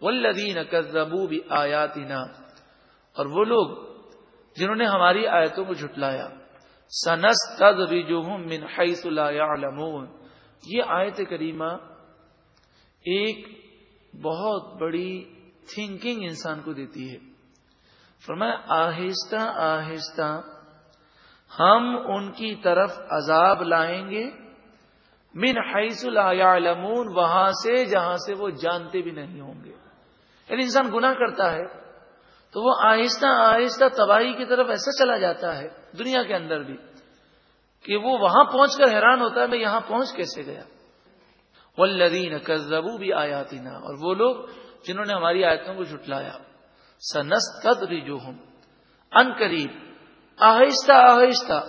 ولدین کزبو بھی اور وہ لوگ جنہوں نے ہماری آیتوں کو جھٹلایا۔ سنس تد من حیث لا يعلمون۔ یہ آیت کریمہ ایک بہت بڑی تھنکنگ انسان کو دیتی ہے۔ فرمایا، آہستہ آہستہ ہم ان کی طرف عذاب لائیں گے۔ من حیث لا يعلمون، وہاں سے جہاں سے وہ جانتے بھی نہیں ہوں گے۔ یعنی انسان گناہ کرتا ہے، تو وہ آہستہ آہستہ تباہی کی طرف ایسا چلا جاتا ہے دنیا کے اندر بھی، کہ وہ وہاں پہنچ کر حیران ہوتا ہے، میں یہاں پہنچ کیسے گیا؟ والذین کذبوا بھی اور وہ لوگ جنہوں نے ہماری آیتوں کو جھٹلایا۔ سنس تدریجوہم ان قریب، آہستہ آہستہ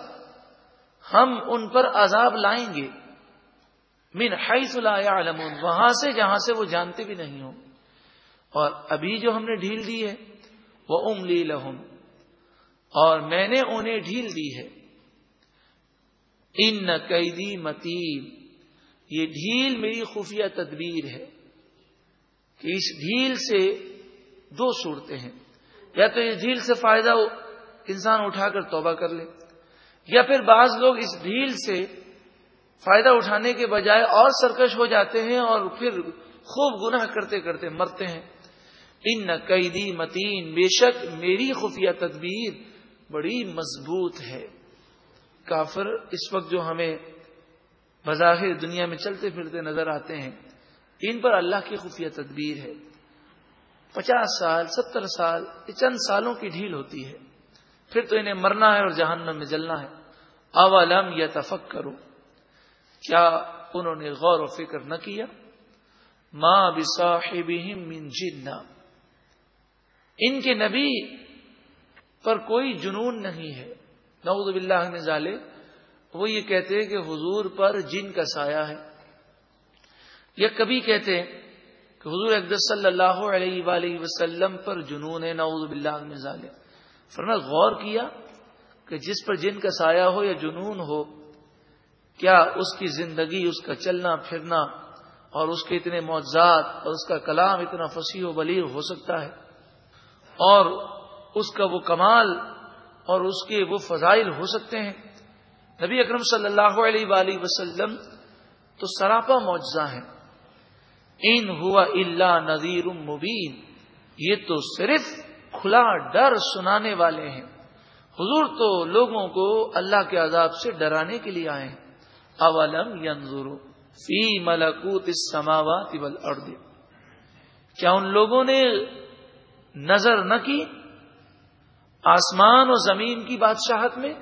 ہم ان پر عذاب لائیں گے۔ من حیث لا يعلمون، وہاں سے جہاں سے وہ جانتے بھی نہیں ہوں۔ اور ابھی جو ہم نے ڈھیل دی ہے، وہ املی لہم، اور میں نے انہیں ڈھیل دی ہے۔ ان قیدی متیم یہ ڈھیل میری خفیہ تدبیر ہے کہ اس ڈھیل سے دو صورتیں ہیں۔ یا تو اس ڈھیل سے فائدہ انسان اٹھا کر توبہ کر لے، یا پھر بعض لوگ اس ڈھیل سے فائدہ اٹھانے کے بجائے اور سرکش ہو جاتے ہیں اور پھر خوب گناہ کرتے کرتے مرتے ہیں۔ ان قیدی متین، بے شک میری خفیہ تدبیر بڑی مضبوط ہے۔ کافر اس وقت جو ہمیں بظاہر دنیا میں چلتے پھرتے نظر آتے ہیں، ان پر اللہ کی خفیہ تدبیر ہے۔ پچاس سال، ستر سال، یہ چند سالوں کی ڈھیل ہوتی ہے۔ پھر تو انہیں مرنا ہے اور جہنم میں جلنا ہے۔ اولم یا تفک کرو کیا انہوں نے غور و فکر نہ کیا؟ ماں من جنہ۔ ان کے نبی پر کوئی جنون نہیں ہے۔ نعوذ باللہ نے ظالے وہ یہ کہتے ہیں کہ حضور پر جن کا سایہ ہے۔ یا کبھی کہتے ہیں کہ حضور اقدس صلی اللہ علیہ وآلہ وسلم پر جنون ہے۔ نعوذ باللہ نے ظالے فرنا غور کیا کہ جس پر جن کا سایہ ہو یا جنون ہو، کیا اس کی زندگی، اس کا چلنا، پھرنا اور اس کے اتنے معجزات اور اس کا کلام اتنا فصیح و بلیغ ہو سکتا ہے؟ اور اس کا وہ کمال اور اس کے وہ فضائل ہو سکتے ہیں۔ نبی اکرم صلی اللہ علیہ وآلہ وسلم تو سراپا معجزہ ہیں۔ ان ہوا اللہ نذیر مبین۔ یہ تو صرف کھلا ڈر سنانے والے ہیں۔ حضور تو لوگوں کو اللہ کے عذاب سے ڈرانے کے لیے آئے ہیں۔ اولم ینظروا فی ملکوت السماوات والارض۔ کیا ان لوگوں نے نظر نہ کی آسمان و زمین کی بادشاہت میں۔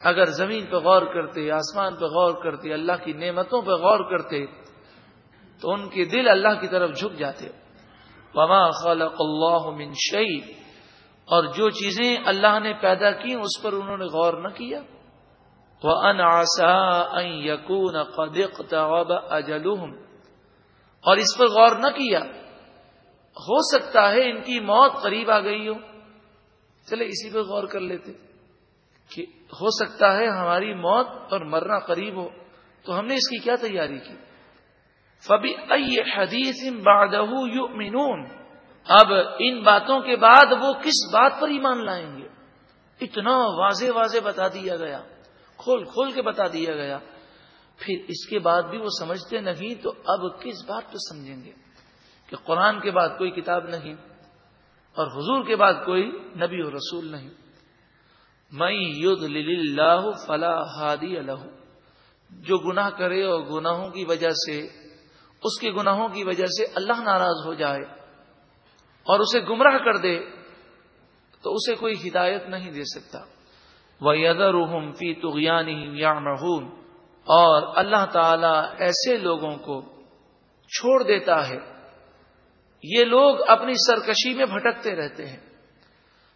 اگر زمین پہ غور کرتے، آسمان پہ غور کرتے، اللہ کی نعمتوں پہ غور کرتے، تو ان کے دل اللہ کی طرف جھک جاتے۔ وما خلق اللہ من شعی اور جو چیزیں اللہ نے پیدا کی، اس پر انہوں نے غور نہ کیا۔ وہ ان آسا یقون اور اس پر غور نہ کیا۔ ہو سکتا ہے ان کی موت قریب آ گئی ہو۔ چلے، اسی پہ غور کر لیتے کہ ہو سکتا ہے ہماری موت اور مرنا قریب ہو۔ تو ہم نے اس کی کیا تیاری کی؟ فبی ائی حدیث بادہ یؤمنون۔ اب ان باتوں کے بعد وہ کس بات پر ایمان لائیں گے؟ اتنا واضح واضح بتا دیا گیا، کھول کھول کے بتا دیا گیا۔ پھر اس کے بعد بھی وہ سمجھتے نہیں، تو اب کس بات پہ سمجھیں گے؟ کہ قرآن کے بعد کوئی کتاب نہیں اور حضور کے بعد کوئی نبی و رسول نہیں۔ میں فلاح ہادی الح جو گناہ کرے اور گناہوں کی وجہ سے، اس کے گناہوں کی وجہ سے اللہ ناراض ہو جائے اور اسے گمراہ کر دے، تو اسے کوئی ہدایت نہیں دے سکتا۔ وہ ادر فی تغیان یا اور اللہ تعالی ایسے لوگوں کو چھوڑ دیتا ہے یہ لوگ اپنی سرکشی میں بھٹکتے رہتے ہیں۔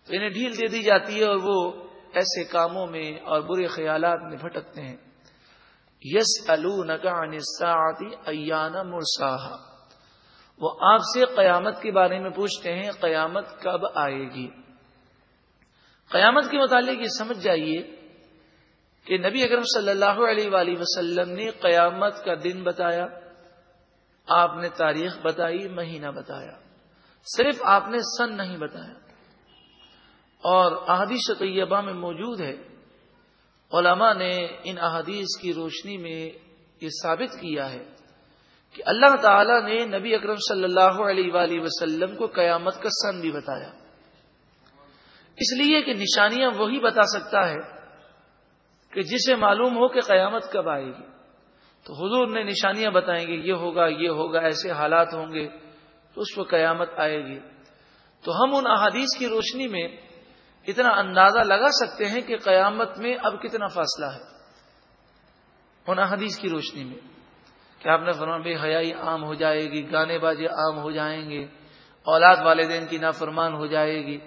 تو انہیں ڈھیل دے دی جاتی ہے اور وہ ایسے کاموں میں اور برے خیالات میں بھٹکتے ہیں۔ یس الساعتی ایانا مرساہ وہ آپ سے قیامت کے بارے میں پوچھتے ہیں، قیامت کب آئے گی؟ قیامت کے متعلق یہ سمجھ جائیے کہ نبی اکرم صلی اللہ علیہ وآلہ وسلم نے قیامت کا دن بتایا۔ آپ نے تاریخ بتائی، مہینہ بتایا۔ صرف آپ نے سن نہیں بتایا۔ اور احادیث طیبہ میں موجود ہے۔ علماء نے ان احادیث کی روشنی میں یہ ثابت کیا ہے کہ اللہ تعالی نے نبی اکرم صلی اللہ علیہ وآلہ وسلم کو قیامت کا سن بھی بتایا۔ اس لیے کہ نشانیاں وہی بتا سکتا ہے کہ جسے معلوم ہو کہ قیامت کب آئے گی۔ تو حضور نے نشانیاں بتائیں گے، یہ ہوگا یہ ہوگا، ایسے حالات ہوں گے، تو اس وقت قیامت آئے گی۔ تو ہم ان احادیث کی روشنی میں اتنا اندازہ لگا سکتے ہیں کہ قیامت میں اب کتنا فاصلہ ہے۔ ان احادیث کی روشنی میں کہ آپ نے فرمان بے حیائی عام ہو جائے گی، گانے بازی عام ہو جائیں گے، اولاد والدین کی نافرمان ہو جائے گی۔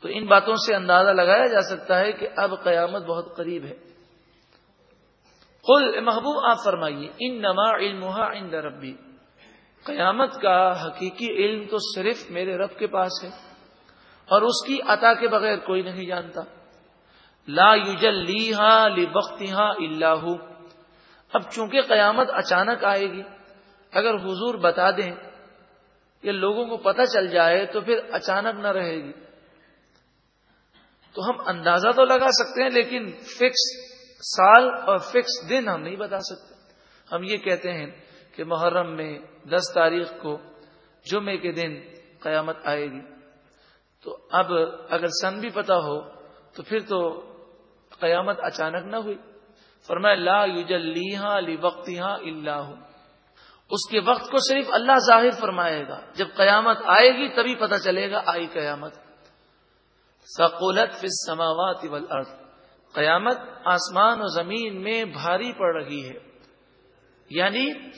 تو ان باتوں سے اندازہ لگایا جا سکتا ہے کہ اب قیامت بہت قریب ہے۔ قل محبوب، آپ فرمائیے ان نما علم عند ربی۔ قیامت کا حقیقی علم تو صرف میرے رب کے پاس ہے، اور اس کی عطا کے بغیر کوئی نہیں جانتا۔ لا یوجل لی ہاں لی بختی ہاں اللہ اب چونکہ قیامت اچانک آئے گی، اگر حضور بتا دیں کہ لوگوں کو پتہ چل جائے تو پھر اچانک نہ رہے گی۔ تو ہم اندازہ تو لگا سکتے ہیں، لیکن فکس سال اور فکس دن ہم نہیں بتا سکتے۔ ہم یہ کہتے ہیں کہ محرم میں دس تاریخ کو جمعے کے دن قیامت آئے گی۔ تو اب اگر سن بھی پتا ہو تو پھر تو قیامت اچانک نہ ہوئی۔ فرمایا، لا یوجل لیہا لی وقت اللہ اس کے وقت کو صرف اللہ ظاہر فرمائے گا۔ جب قیامت آئے گی تبھی پتہ چلے گا، آئی قیامت۔ سقولت فی السماوات والارض۔ قیامت آسمان و زمین میں بھاری پڑ رہی ہے۔ یعنی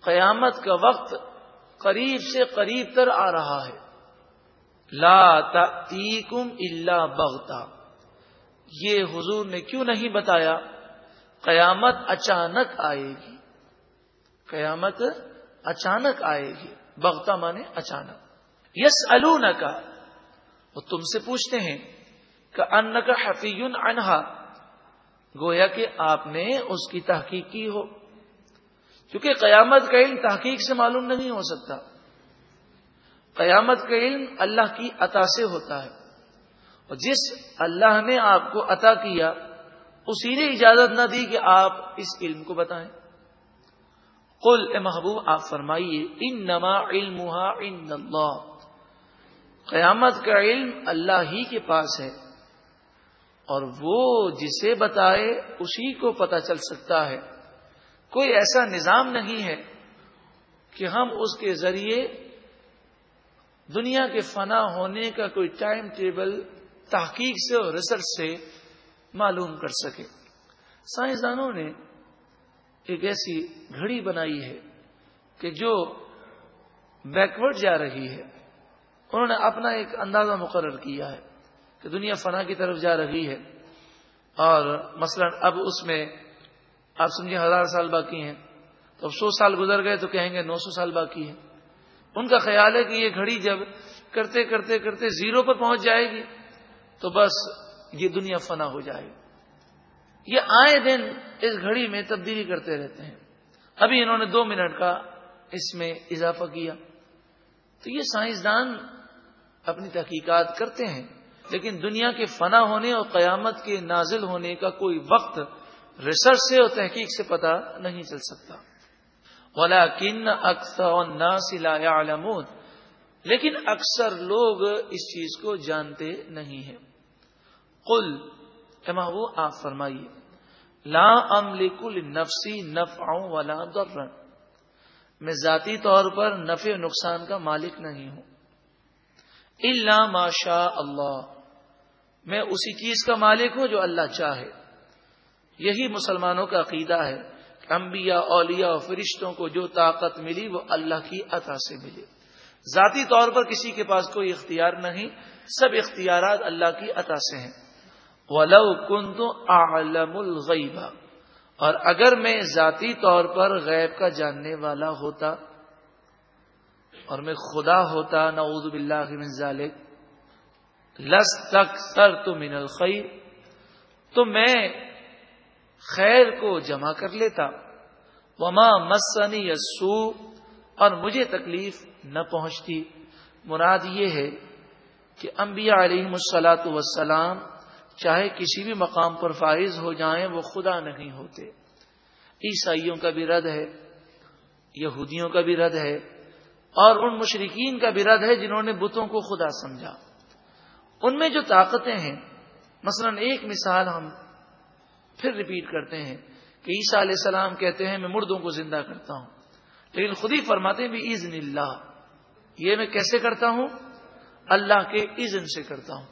قیامت کا وقت قریب سے قریب تر آ رہا ہے۔ لا تیکم اللہ بغتا یہ حضور نے کیوں نہیں بتایا؟ قیامت اچانک آئے گی۔ قیامت اچانک آئے گی۔ بغتا مانے اچانک۔ یس کا وہ تم سے پوچھتے ہیں کہ ان کا حفیون انہا گویا کہ آپ نے اس کی تحقیق کی ہو۔ کیونکہ قیامت کا علم تحقیق سے معلوم نہیں ہو سکتا۔ قیامت کا علم اللہ کی عطا سے ہوتا ہے۔ اور جس اللہ نے آپ کو عطا کیا، اسی نے اجازت نہ دی کہ آپ اس علم کو بتائیں۔ قل اے محبوب، آپ فرمائیے ان نما علم اللہ۔ قیامت کا علم اللہ ہی کے پاس ہے۔ اور وہ جسے بتائے اسی کو پتا چل سکتا ہے۔ کوئی ایسا نظام نہیں ہے کہ ہم اس کے ذریعے دنیا کے فنا ہونے کا کوئی ٹائم ٹیبل، تحقیق سے اور ریسرچ سے معلوم کر سکے۔ سائنسدانوں نے ایک ایسی گھڑی بنائی ہے کہ جو بیکورڈ جا رہی ہے۔ انہوں نے اپنا ایک اندازہ مقرر کیا ہے۔ کہ دنیا فنا کی طرف جا رہی ہے اور مثلا اب اس میں آپ سمجھے ہزار سال باقی ہیں تو اب سو سال گزر گئے تو کہیں گے نو سو سال باقی ہے ان کا خیال ہے کہ یہ گھڑی جب کرتے کرتے کرتے زیرو پر پہنچ جائے گی تو بس یہ دنیا فنا ہو جائے گی۔ یہ آئے دن اس گھڑی میں تبدیلی کرتے رہتے ہیں۔ ابھی انہوں نے دو منٹ کا اس میں اضافہ کیا۔ تو یہ سائنسدان اپنی تحقیقات کرتے ہیں۔ لیکن دنیا کے فنا ہونے اور قیامت کے نازل ہونے کا کوئی وقت ریسرچ سے اور تحقیق سے پتا نہیں چل سکتا۔ ولا کن اکثر لیکن اکثر لوگ اس چیز کو جانتے نہیں ہیں۔ کل وہ آپ فرمائیے۔ لا کل نفسی نف ولا در میں ذاتی طور پر نفع نقصان کا مالک نہیں ہوں۔ اللہ ماشا اللہ۔ میں اسی چیز کا مالک ہوں جو اللہ چاہے۔ یہی مسلمانوں کا عقیدہ ہے کہ انبیاء، اولیاء اور فرشتوں کو جو طاقت ملی وہ اللہ کی عطا سے ملی۔ ذاتی طور پر کسی کے پاس کوئی اختیار نہیں، سب اختیارات اللہ کی عطا سے ہیں۔ ولو کن تو عالم اور اگر میں ذاتی طور پر غیب کا جاننے والا ہوتا اور میں خدا ہوتا، نعوذ باللہ من ذالک لس تک سر تو من الخیر تو میں خیر کو جمع کر لیتا۔ وما مسنی یسو اور مجھے تکلیف نہ پہنچتی۔ مراد یہ ہے کہ انبیاء علیہ السلاۃ وسلام چاہے کسی بھی مقام پر فائز ہو جائیں، وہ خدا نہیں ہوتے۔ عیسائیوں کا بھی رد ہے، یہودیوں کا بھی رد ہے اور ان مشرقین کا بھی رد ہے جنہوں نے بتوں کو خدا سمجھا۔ ان میں جو طاقتیں ہیں، مثلا ایک مثال ہم پھر ریپیٹ کرتے ہیں کہ عیسیٰ علیہ السلام کہتے ہیں، میں مردوں کو زندہ کرتا ہوں۔ لیکن خود ہی فرماتے ہیں بھی عزن اللہ۔ یہ میں کیسے کرتا ہوں؟ اللہ کے اذن سے کرتا ہوں۔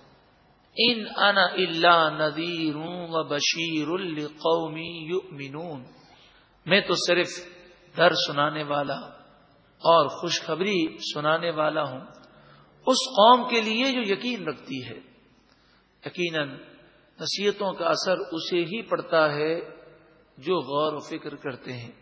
ان انا اللہ ندیر و بشیر القومی یؤمنون۔ میں تو صرف در سنانے والا اور خوشخبری سنانے والا ہوں۔ اس قوم کے لیے جو یقین رکھتی ہے۔ یقیناً نصیحتوں کا اثر اسے ہی پڑتا ہے جو غور و فکر کرتے ہیں۔